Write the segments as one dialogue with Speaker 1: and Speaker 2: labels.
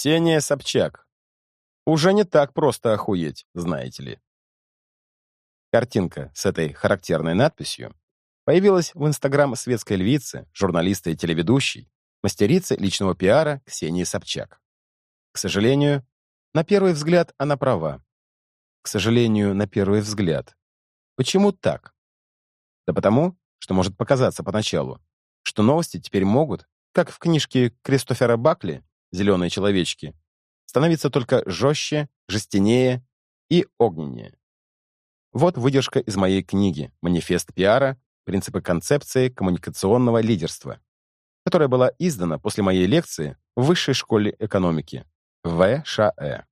Speaker 1: Ксения Собчак. Уже не так просто охуеть, знаете ли. Картинка с этой характерной надписью появилась в Инстаграм светской львицы, журналиста и телеведущей, мастерицы личного пиара Ксении Собчак. К сожалению, на первый взгляд она права. К сожалению, на первый взгляд. Почему так? Да потому, что может показаться поначалу, что новости теперь могут, как в книжке Кристофера Бакли «Зеленые человечки», становиться только жестче, жестянее и огненнее. Вот выдержка из моей книги «Манифест пиара. Принципы концепции коммуникационного лидерства», которая была издана после моей лекции в Высшей школе экономики, ВШЭ.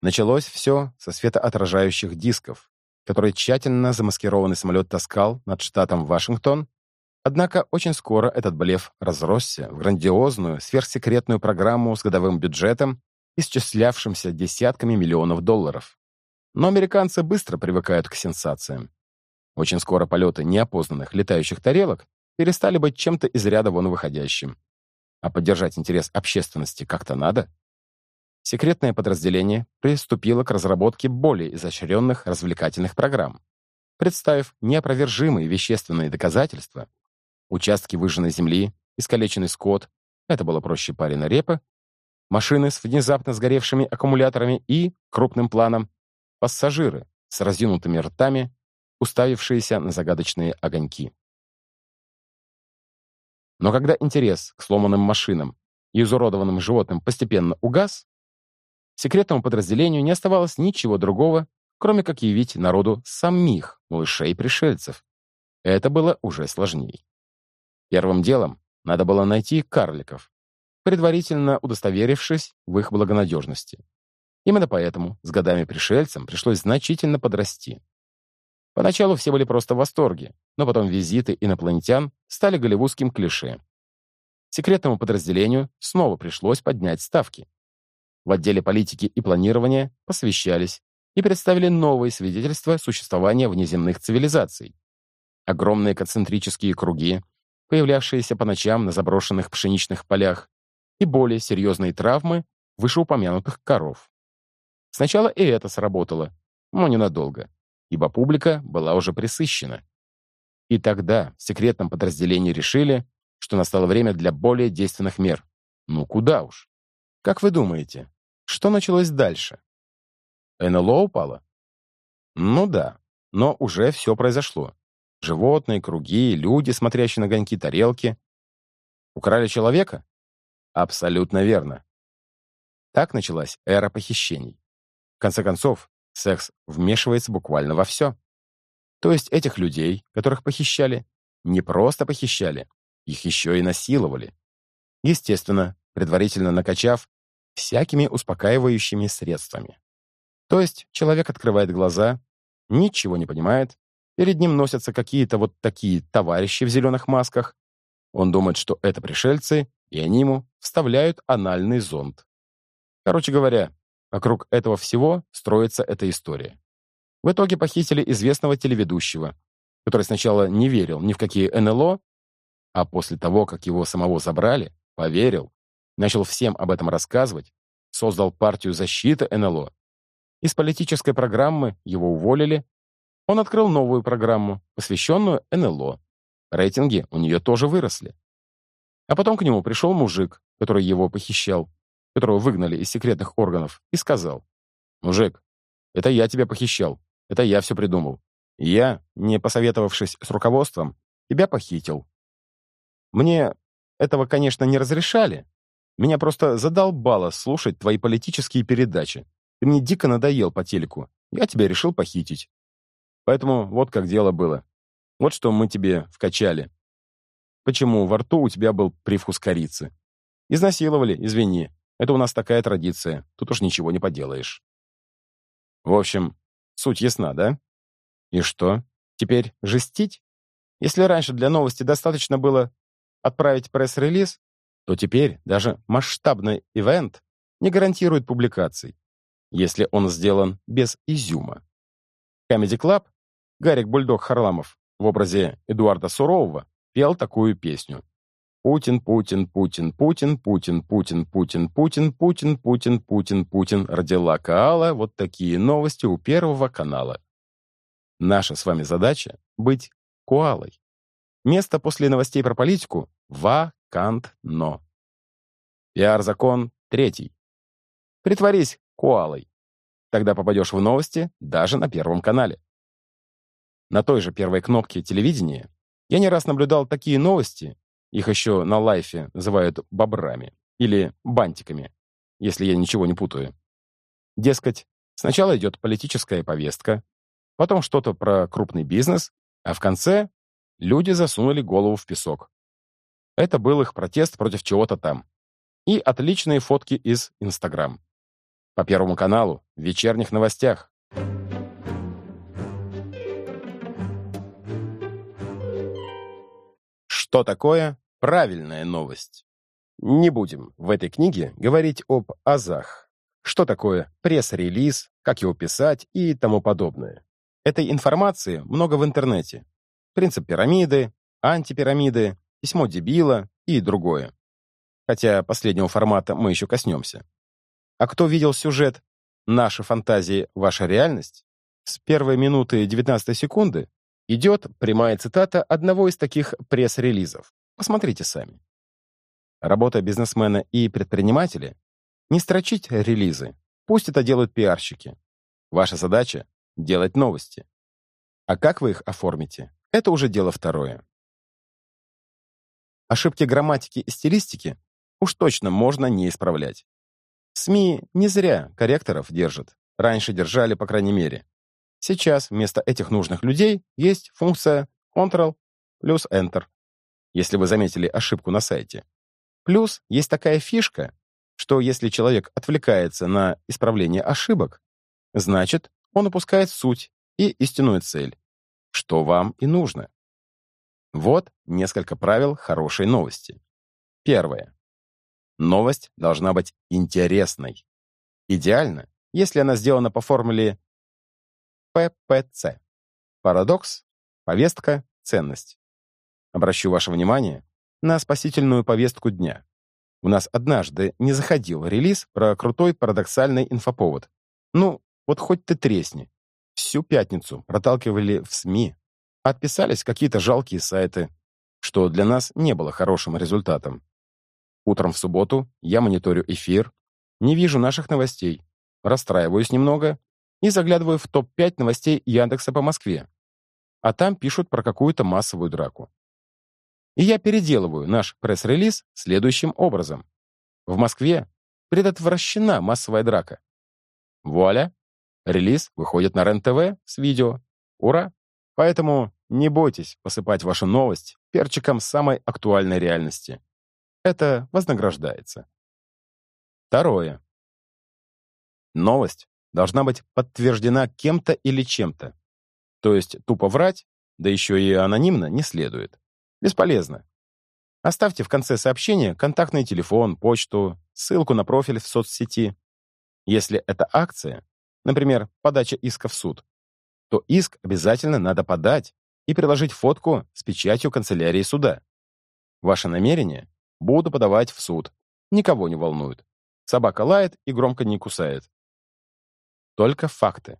Speaker 1: Началось все со светоотражающих дисков, которые тщательно замаскированный самолет таскал над штатом Вашингтон, однако очень скоро этот блеф разросся в грандиозную сверхсекретную программу с годовым бюджетом, исчислявшимся десятками миллионов долларов. Но американцы быстро привыкают к сенсациям. Очень скоро полеты неопознанных летающих тарелок перестали быть чем-то из ряда вон выходящим. А поддержать интерес общественности как-то надо. Секретное подразделение приступило к разработке более изощренных развлекательных программ, представив неопровержимые вещественные доказательства, участки выжженной земли, искалеченный скот, это было проще парена репа, машины с внезапно сгоревшими аккумуляторами и, крупным планом, пассажиры с разъюнутыми ртами, уставившиеся на загадочные огоньки. Но когда интерес к сломанным машинам и изуродованным животным постепенно угас, секретному подразделению не оставалось ничего другого, кроме как явить народу самих малышей-пришельцев. Это было уже сложнее. Первым делом надо было найти карликов, предварительно удостоверившись в их благонадежности. Именно поэтому с годами пришельцам пришлось значительно подрасти. Поначалу все были просто в восторге, но потом визиты инопланетян стали голливудским клише. Секретному подразделению снова пришлось поднять ставки. В отделе политики и планирования посвящались и представили новые свидетельства существования внеземных цивилизаций. Огромные концентрические круги, появлявшиеся по ночам на заброшенных пшеничных полях, и более серьезные травмы вышеупомянутых коров. Сначала и это сработало, но ненадолго ибо публика была уже присыщена. И тогда в секретном подразделении решили, что настало время для более действенных мер. Ну куда уж. Как вы думаете, что началось дальше? НЛО упало? Ну да, но уже все произошло. Животные, круги, люди, смотрящие на гоньки тарелки. Украли человека? Абсолютно верно. Так началась эра похищений. В конце концов, Секс вмешивается буквально во все. То есть этих людей, которых похищали, не просто похищали, их еще и насиловали. Естественно, предварительно накачав всякими успокаивающими средствами. То есть человек открывает глаза, ничего не понимает, перед ним носятся какие-то вот такие товарищи в зеленых масках. Он думает, что это пришельцы, и они ему вставляют анальный зонд. Короче говоря, Вокруг этого всего строится эта история. В итоге похитили известного телеведущего, который сначала не верил ни в какие НЛО, а после того, как его самого забрали, поверил, начал всем об этом рассказывать, создал партию защиты НЛО. Из политической программы его уволили. Он открыл новую программу, посвященную НЛО. Рейтинги у нее тоже выросли. А потом к нему пришел мужик, который его похищал, которого выгнали из секретных органов, и сказал, «Мужик, это я тебя похищал, это я все придумал. Я, не посоветовавшись с руководством, тебя похитил. Мне этого, конечно, не разрешали. Меня просто задолбало слушать твои политические передачи. Ты мне дико надоел по телеку. Я тебя решил похитить. Поэтому вот как дело было. Вот что мы тебе вкачали. Почему во рту у тебя был привкус корицы? Изнасиловали, извини. Это у нас такая традиция, тут уж ничего не поделаешь. В общем, суть ясна, да? И что, теперь жестить? Если раньше для новости достаточно было отправить пресс-релиз, то теперь даже масштабный ивент не гарантирует публикаций, если он сделан без изюма. Comedy Club, Гарик Бульдог Харламов в образе Эдуарда Сурового пел такую песню. Путин, Путин, Путин, Путин, Путин, Путин, Путин, Путин, Путин, Путин, Путин, Путин. Родила Каала вот такие новости у Первого канала. Наша с вами задача — быть коалой. Место после новостей про политику — вакантно. Пиар-закон третий. Притворись коалой. Тогда попадешь в новости даже на Первом канале. На той же первой кнопке телевидения я не раз наблюдал такие новости, их еще на лайфе называют бобрами или бантиками, если я ничего не путаю. Дескать, сначала идет политическая повестка, потом что-то про крупный бизнес, а в конце люди засунули голову в песок. Это был их протест против чего-то там. И отличные фотки из Инстаграм. По Первому каналу, в вечерних новостях. Что такое правильная новость? Не будем в этой книге говорить об азах. Что такое пресс-релиз, как его писать и тому подобное. Этой информации много в интернете. Принцип пирамиды, антипирамиды, письмо дебила и другое. Хотя последнего формата мы еще коснемся. А кто видел сюжет «Наши фантазии, ваша реальность» с первой минуты 19 секунды идет прямая цитата одного из таких пресс-релизов. Посмотрите сами. Работа бизнесмена и предпринимателя — не строчить релизы, пусть это делают пиарщики. Ваша задача — делать новости. А как вы их оформите, это уже дело второе. Ошибки грамматики и стилистики уж точно можно не исправлять. СМИ не зря корректоров держат. Раньше держали, по крайней мере. Сейчас вместо этих нужных людей есть функция Ctrl плюс Enter, если вы заметили ошибку на сайте. Плюс есть такая фишка, что если человек отвлекается на исправление ошибок, значит, он упускает суть и истинную цель, что вам и нужно. Вот несколько правил хорошей новости. Первое. Новость должна быть интересной. Идеально, если она сделана по формуле ППЦ. Парадокс, повестка, ценность. Обращу ваше внимание на спасительную повестку дня. У нас однажды не заходил релиз про крутой парадоксальный инфоповод. Ну, вот хоть ты тресни. Всю пятницу проталкивали в СМИ. Отписались какие-то жалкие сайты, что для нас не было хорошим результатом. Утром в субботу я мониторю эфир, не вижу наших новостей, расстраиваюсь немного и заглядываю в топ-5 новостей Яндекса по Москве. А там пишут про какую-то массовую драку. И я переделываю наш пресс-релиз следующим образом. В Москве предотвращена массовая драка. Вуаля! Релиз выходит на РЕН-ТВ с видео. Ура! Поэтому не бойтесь посыпать вашу новость перчиком самой актуальной реальности. Это вознаграждается. Второе. Новость должна быть подтверждена кем-то или чем-то. То есть тупо врать, да еще и анонимно, не следует. Бесполезно. Оставьте в конце сообщения контактный телефон, почту, ссылку на профиль в соцсети. Если это акция, например, подача иска в суд, то иск обязательно надо подать и приложить фотку с печатью канцелярии суда. Ваше намерение буду подавать в суд. Никого не волнует. Собака лает и громко не кусает. Только факты.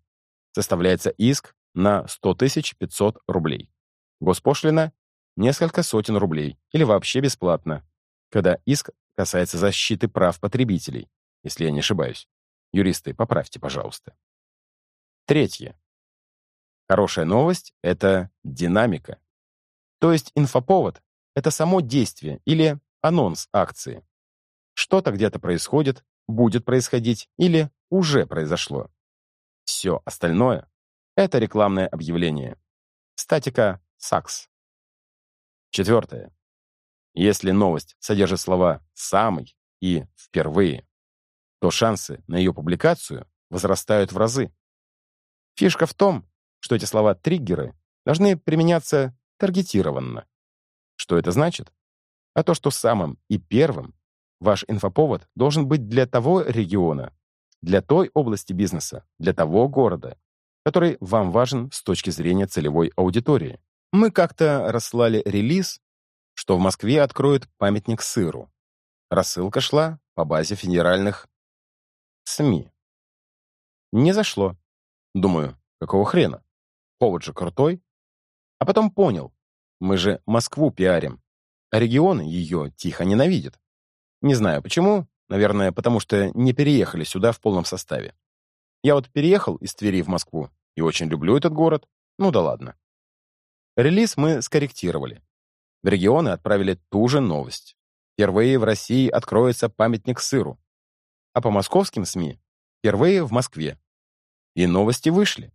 Speaker 1: Составляется иск на 100 500 рублей. Госпошлина — несколько сотен рублей или вообще бесплатно, когда иск касается защиты прав потребителей, если я не ошибаюсь. Юристы, поправьте, пожалуйста. Третье. Хорошая новость — это динамика. То есть инфоповод — это само действие или анонс акции. Что-то где-то происходит, будет происходить или уже произошло. Все остальное — это рекламное объявление. Статика САКС. Четвертое. Если новость содержит слова «самый» и «впервые», то шансы на ее публикацию возрастают в разы. Фишка в том, что эти слова-триггеры должны применяться таргетированно. Что это значит? А то, что самым и первым ваш инфоповод должен быть для того региона, для той области бизнеса, для того города, который вам важен с точки зрения целевой аудитории. Мы как-то расслали релиз, что в Москве откроют памятник сыру. Рассылка шла по базе федеральных СМИ. Не зашло. Думаю, какого хрена? Повод же крутой. А потом понял, мы же Москву пиарим, а регионы ее тихо ненавидят. Не знаю почему, наверное, потому что не переехали сюда в полном составе. Я вот переехал из Твери в Москву и очень люблю этот город. Ну да ладно. Релиз мы скорректировали. В регионы отправили ту же новость. Впервые в России откроется памятник сыру. А по московским СМИ впервые в Москве. И новости вышли.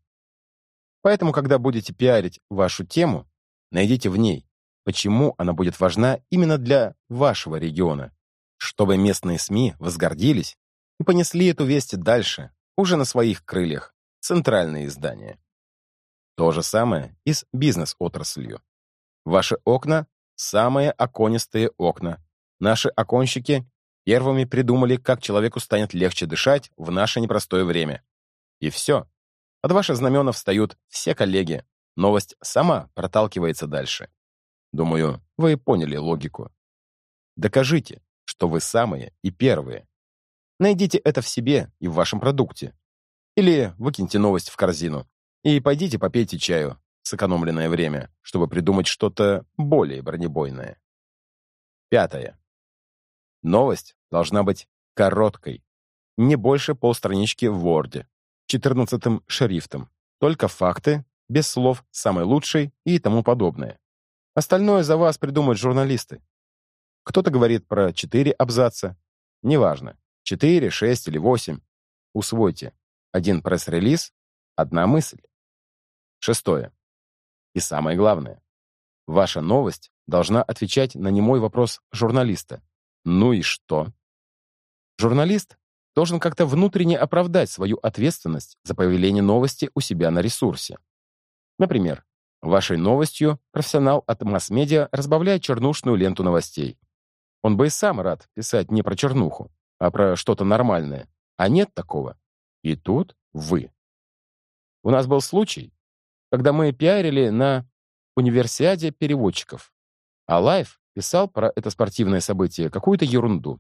Speaker 1: Поэтому, когда будете пиарить вашу тему, найдите в ней, почему она будет важна именно для вашего региона, чтобы местные СМИ возгордились и понесли эту весть дальше, уже на своих крыльях, центральные издания. То же самое и с бизнес-отраслью. Ваши окна — самые оконистые окна. Наши оконщики первыми придумали, как человеку станет легче дышать в наше непростое время. И все. Под ваши знамена встают все коллеги. Новость сама проталкивается дальше. Думаю, вы поняли логику. Докажите, что вы самые и первые. Найдите это в себе и в вашем продукте. Или выкиньте новость в корзину. И пойдите попейте чаю, сэкономленное время, чтобы придумать что-то более бронебойное. Пятое. Новость должна быть короткой. Не больше полстранички в Word, 14 шрифтом. Только факты, без слов «самый лучший» и тому подобное. Остальное за вас придумают журналисты. Кто-то говорит про 4 абзаца. Неважно, 4, 6 или 8. Усвойте. Один пресс-релиз, одна мысль. Шестое. И самое главное. Ваша новость должна отвечать на немой вопрос журналиста. Ну и что? Журналист должен как-то внутренне оправдать свою ответственность за появление новости у себя на ресурсе. Например, вашей новостью профессионал от масс-медиа разбавляет чернушную ленту новостей. Он бы и сам рад писать не про чернуху, а про что-то нормальное. А нет такого. И тут вы. У нас был случай, когда мы пиарили на универсиаде переводчиков. А Лайф писал про это спортивное событие какую-то ерунду.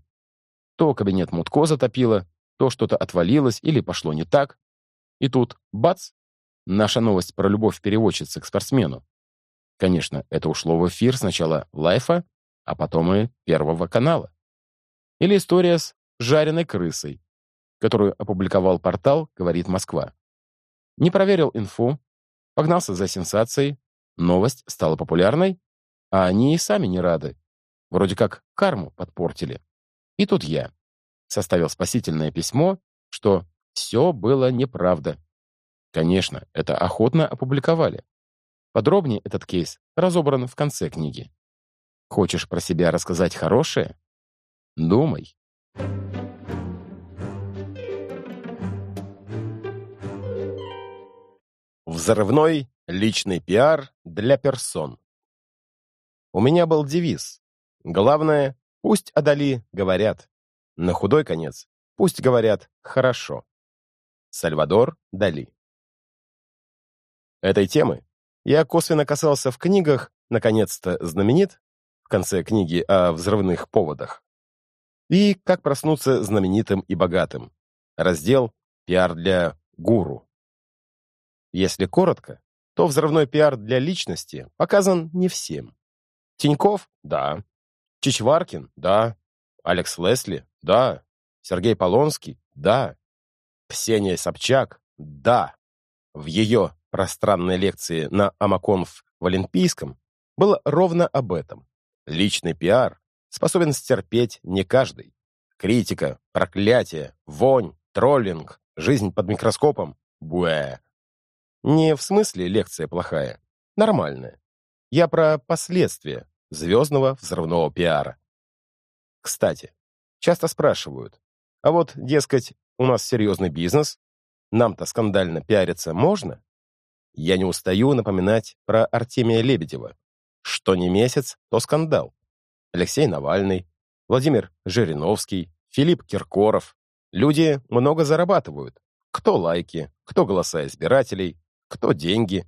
Speaker 1: То кабинет Мутко затопило, то что-то отвалилось или пошло не так. И тут, бац, наша новость про любовь переводчицы к спортсмену. Конечно, это ушло в эфир сначала Лайфа, а потом и Первого канала. Или история с жареной крысой, которую опубликовал портал «Говорит Москва». Не проверил инфу, Погнался за сенсацией, новость стала популярной, а они и сами не рады. Вроде как карму подпортили. И тут я составил спасительное письмо, что все было неправда. Конечно, это охотно опубликовали. Подробнее этот кейс разобран в конце книги. Хочешь про себя рассказать хорошее? Думай.
Speaker 2: Взрывной личный пиар для персон. У меня был девиз. Главное, пусть о Дали говорят. На худой конец, пусть говорят хорошо. Сальвадор Дали. Этой темы я косвенно касался в книгах, наконец-то знаменит, конце книги о взрывных поводах. И «Как проснуться знаменитым и богатым». Раздел «Пиар для гуру». Если коротко, то взрывной пиар для личности показан не всем. Тиньков — да. Чичваркин — да. Алекс Лесли — да. Сергей Полонский — да. Ксения Собчак — да. В ее пространной лекции на Амаконф в Олимпийском было ровно об этом. Личный пиар способен стерпеть не каждый. Критика, проклятие, вонь, троллинг, жизнь под микроскопом — буэ. Не в смысле лекция плохая. Нормальная. Я про последствия звездного взрывного пиара. Кстати, часто спрашивают, а вот, дескать, у нас серьезный бизнес, нам-то скандально пиариться можно? Я не устаю напоминать про Артемия Лебедева. Что не месяц, то скандал. Алексей Навальный, Владимир Жириновский, Филипп Киркоров. Люди много зарабатывают. Кто лайки, кто голоса избирателей, кто деньги.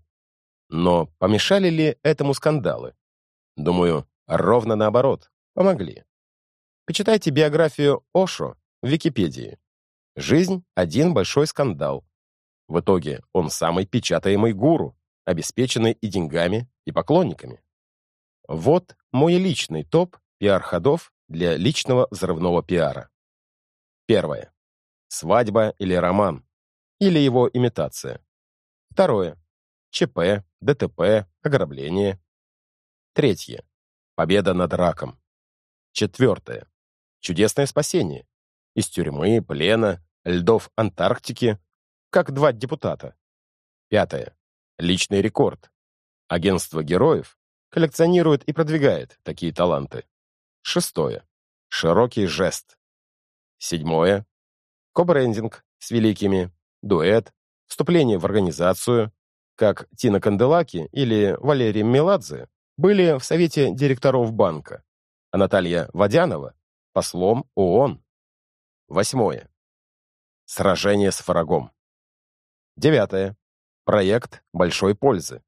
Speaker 2: Но помешали ли этому скандалы? Думаю, Ровно наоборот, помогли. Почитайте биографию Ошо в Википедии. Жизнь — один большой скандал. В итоге он самый печатаемый гуру, обеспеченный и деньгами, и поклонниками. Вот мой личный топ пиар-ходов для личного взрывного пиара. Первое. Свадьба или роман, или его имитация. Второе. ЧП, ДТП, ограбление. Третье. Победа над раком. Четвертое. Чудесное спасение. Из тюрьмы, плена, льдов Антарктики, как два депутата. Пятое. Личный рекорд. Агентство героев коллекционирует и продвигает такие таланты. Шестое. Широкий жест. Седьмое. Кобрендинг с великими, дуэт, вступление в организацию, как Тина Канделаки или Валерий Меладзе были в совете директоров банка, а Наталья Водянова — послом ООН. Восьмое. Сражение с врагом. Девятое. Проект большой пользы.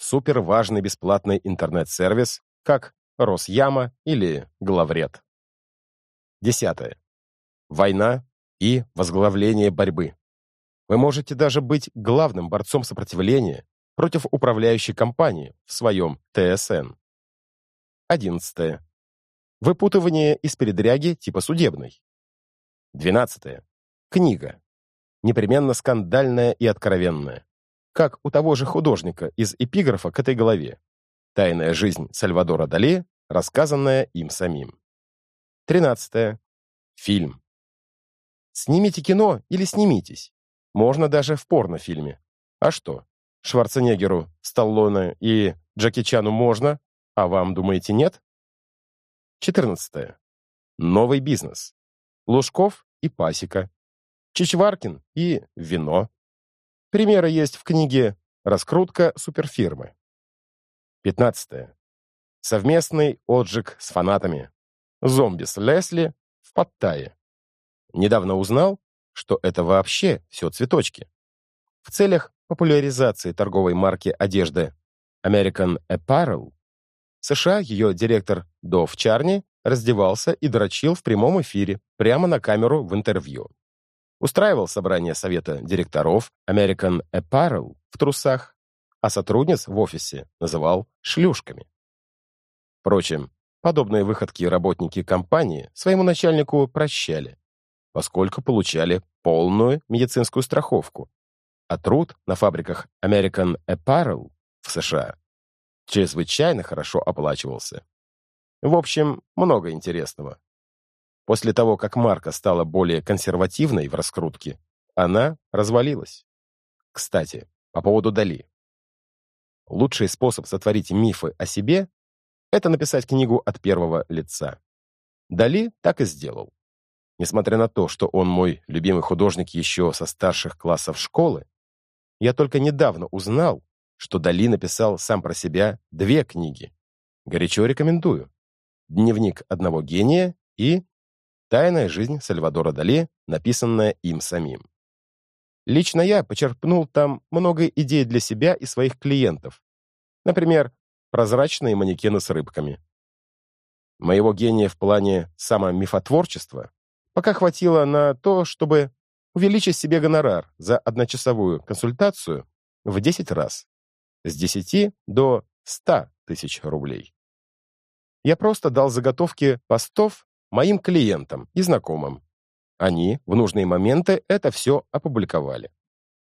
Speaker 2: Суперважный бесплатный интернет-сервис, как Росяма или Главред. Десятое. Война и возглавление борьбы. Вы можете даже быть главным борцом сопротивления против управляющей компании в своем ТСН. Одиннадцатое. Выпутывание из передряги типа судебной. Двенадцатое. Книга. Непременно скандальная и откровенная. Как у того же художника из эпиграфа к этой главе. Тайная жизнь Сальвадора Дали, рассказанная им самим. Тринадцатое. Фильм. Снимите кино или снимитесь. Можно даже в порнофильме. А что? Шварценеггеру, Сталлоне и Джеки Чану можно, а вам, думаете, нет? 14. Новый бизнес. Лужков и пасека. Чичваркин и вино. Примеры есть в книге «Раскрутка суперфирмы». 15. Совместный отжиг с фанатами. Зомби с Лесли в Паттайе. Недавно узнал, что это вообще все цветочки. В целях популяризации торговой марки одежды American Apparel США ее директор Дов Чарни раздевался и дрочил в прямом эфире, прямо на камеру в интервью. Устраивал собрание совета директоров American Apparel в трусах, а сотрудниц в офисе называл шлюшками. Впрочем, подобные выходки работники компании своему начальнику прощали поскольку получали полную медицинскую страховку, а труд на фабриках American Apparel в США чрезвычайно хорошо оплачивался. В общем, много интересного. После того, как марка стала более консервативной в раскрутке, она развалилась. Кстати, по поводу Дали. Лучший способ сотворить мифы о себе — это написать книгу от первого лица. Дали так и сделал. Несмотря на то, что он мой любимый художник еще со старших классов школы, я только недавно узнал, что Дали написал сам про себя две книги. Горячо рекомендую. «Дневник одного гения» и «Тайная жизнь Сальвадора Дали», написанная им самим. Лично я почерпнул там много идей для себя и своих клиентов. Например, прозрачные манекены с рыбками. Моего гения в плане самомифотворчества пока хватило на то, чтобы увеличить себе гонорар за одночасовую консультацию в 10 раз, с 10 до 100 тысяч рублей. Я просто дал заготовки постов моим клиентам и знакомым. Они в нужные моменты это все опубликовали.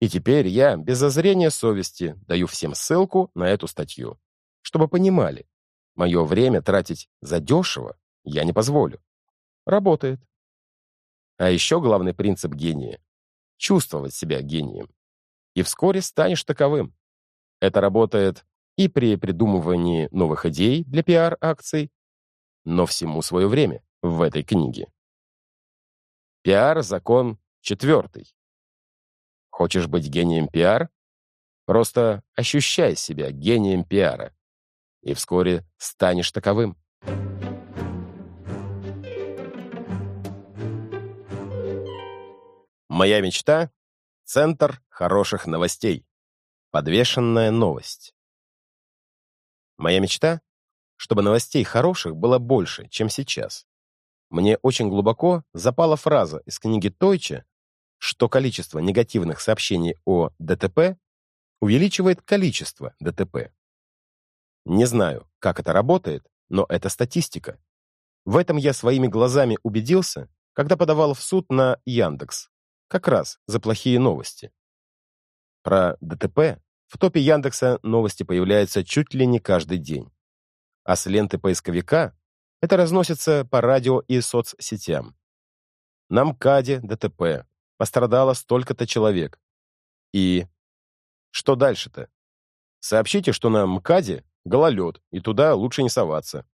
Speaker 2: И теперь я без зазрения совести даю всем ссылку на эту статью, чтобы понимали, мое время тратить задешево я не позволю. Работает. А еще главный принцип гения — чувствовать себя гением. И вскоре станешь таковым. Это работает и при придумывании новых идей для пиар-акций, но всему свое время в этой книге. Пиар — закон четвертый. Хочешь быть гением пиар? Просто ощущай себя гением пиара, и вскоре станешь таковым. Моя мечта — центр хороших новостей. Подвешенная новость. Моя мечта чтобы новостей хороших было больше, чем сейчас. Мне очень глубоко запала фраза из книги Тойча, что количество негативных сообщений о ДТП увеличивает количество ДТП. Не знаю, как это работает, но это статистика. В этом я своими глазами убедился, когда подавал в суд на Яндекс, как раз за плохие новости. Про ДТП в топе Яндекса новости появляются чуть ли не каждый день. А с ленты поисковика это разносится по радио и соцсетям. На МКАДе ДТП. Пострадало столько-то человек. И что дальше-то? Сообщите, что на МКАДе гололед, и туда лучше не соваться.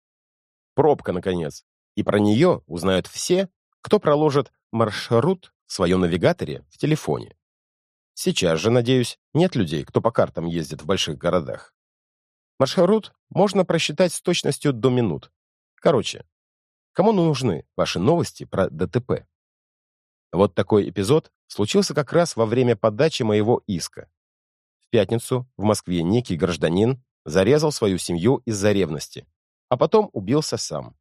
Speaker 2: Пробка, наконец. И про нее узнают все, кто проложит маршрут в своем навигаторе в телефоне. Сейчас же, надеюсь, нет людей, кто по картам ездит в больших городах. Маршрут можно просчитать с точностью до минут. Короче, кому нужны ваши новости про ДТП? Вот такой эпизод случился как раз во время подачи моего иска. В пятницу в Москве некий гражданин зарезал свою семью из-за ревности, а потом убился сам.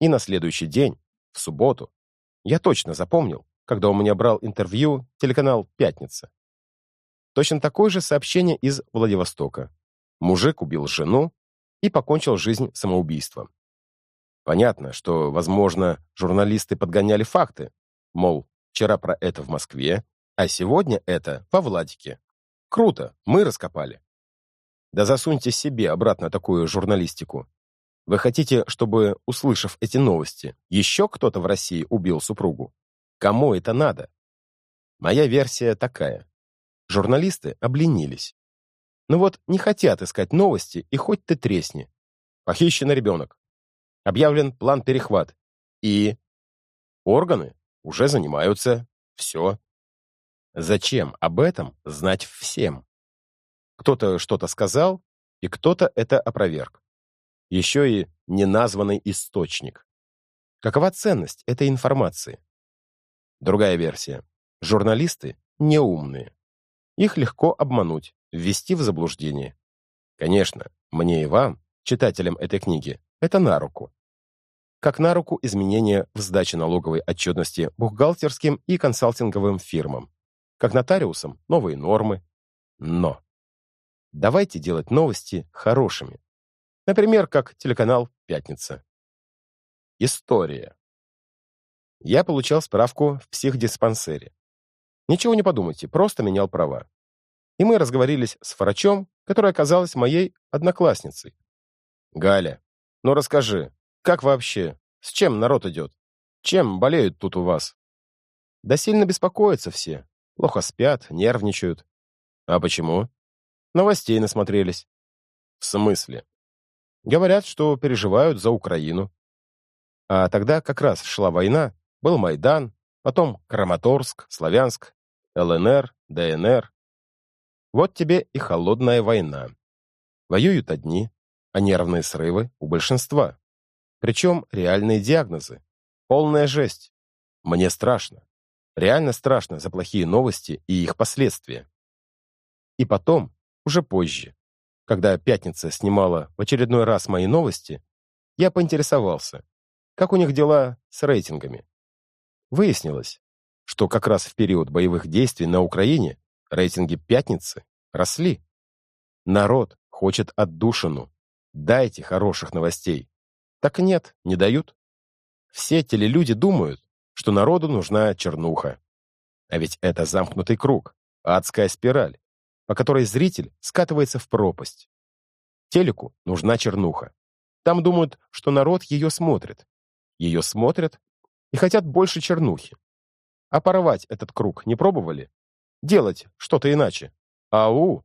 Speaker 2: И на следующий день, в субботу, я точно запомнил, когда у меня брал интервью телеканал «Пятница». Точно такое же сообщение из Владивостока. Мужик убил жену и покончил жизнь самоубийством. Понятно, что, возможно, журналисты подгоняли факты, мол, вчера про это в Москве, а сегодня это во Владике. Круто, мы раскопали. Да засуньте себе обратно такую журналистику. Вы хотите, чтобы, услышав эти новости, еще кто-то в России убил супругу? Кому это надо? Моя версия такая. Журналисты обленились. Ну вот не хотят искать новости, и хоть ты тресни. Похищен ребенок. Объявлен план перехват. И органы уже занимаются. Все. Зачем об этом знать всем? Кто-то что-то сказал, и кто-то это опроверг. Еще и неназванный источник. Какова ценность этой информации? Другая версия. Журналисты неумные. Их легко обмануть, ввести в заблуждение. Конечно, мне и вам, читателям этой книги, это на руку. Как на руку изменения в сдаче налоговой отчетности бухгалтерским и консалтинговым фирмам. Как нотариусам новые нормы. Но давайте делать новости хорошими. Например, как телеканал «Пятница». История. Я получал справку в психдиспансере. Ничего не подумайте, просто менял права. И мы разговорились с врачом, которая оказалась моей одноклассницей. «Галя, ну расскажи, как вообще? С чем народ идет? Чем болеют тут у вас?» «Да сильно беспокоятся все. Плохо спят, нервничают». «А почему?» «Новостей насмотрелись». «В смысле?» «Говорят, что переживают за Украину». А тогда как раз шла война, был Майдан, потом Краматорск, Славянск, ЛНР, ДНР. Вот тебе и холодная война. Воюют одни, а нервные срывы у большинства. Причем реальные диагнозы. Полная жесть. Мне страшно. Реально страшно за плохие новости и их последствия. И потом, уже позже, когда «Пятница» снимала в очередной раз мои новости, я поинтересовался, как у них дела с рейтингами. Выяснилось, что как раз в период боевых действий на Украине рейтинги «Пятницы» росли. Народ хочет отдушину. Дайте хороших новостей. Так нет, не дают. Все телелюди думают, что народу нужна чернуха. А ведь это замкнутый круг, адская спираль, по которой зритель скатывается в пропасть. Телеку нужна чернуха. Там думают, что народ ее смотрит. Ее смотрят и хотят больше чернухи. А порвать этот круг не пробовали? Делать что-то иначе? Ау!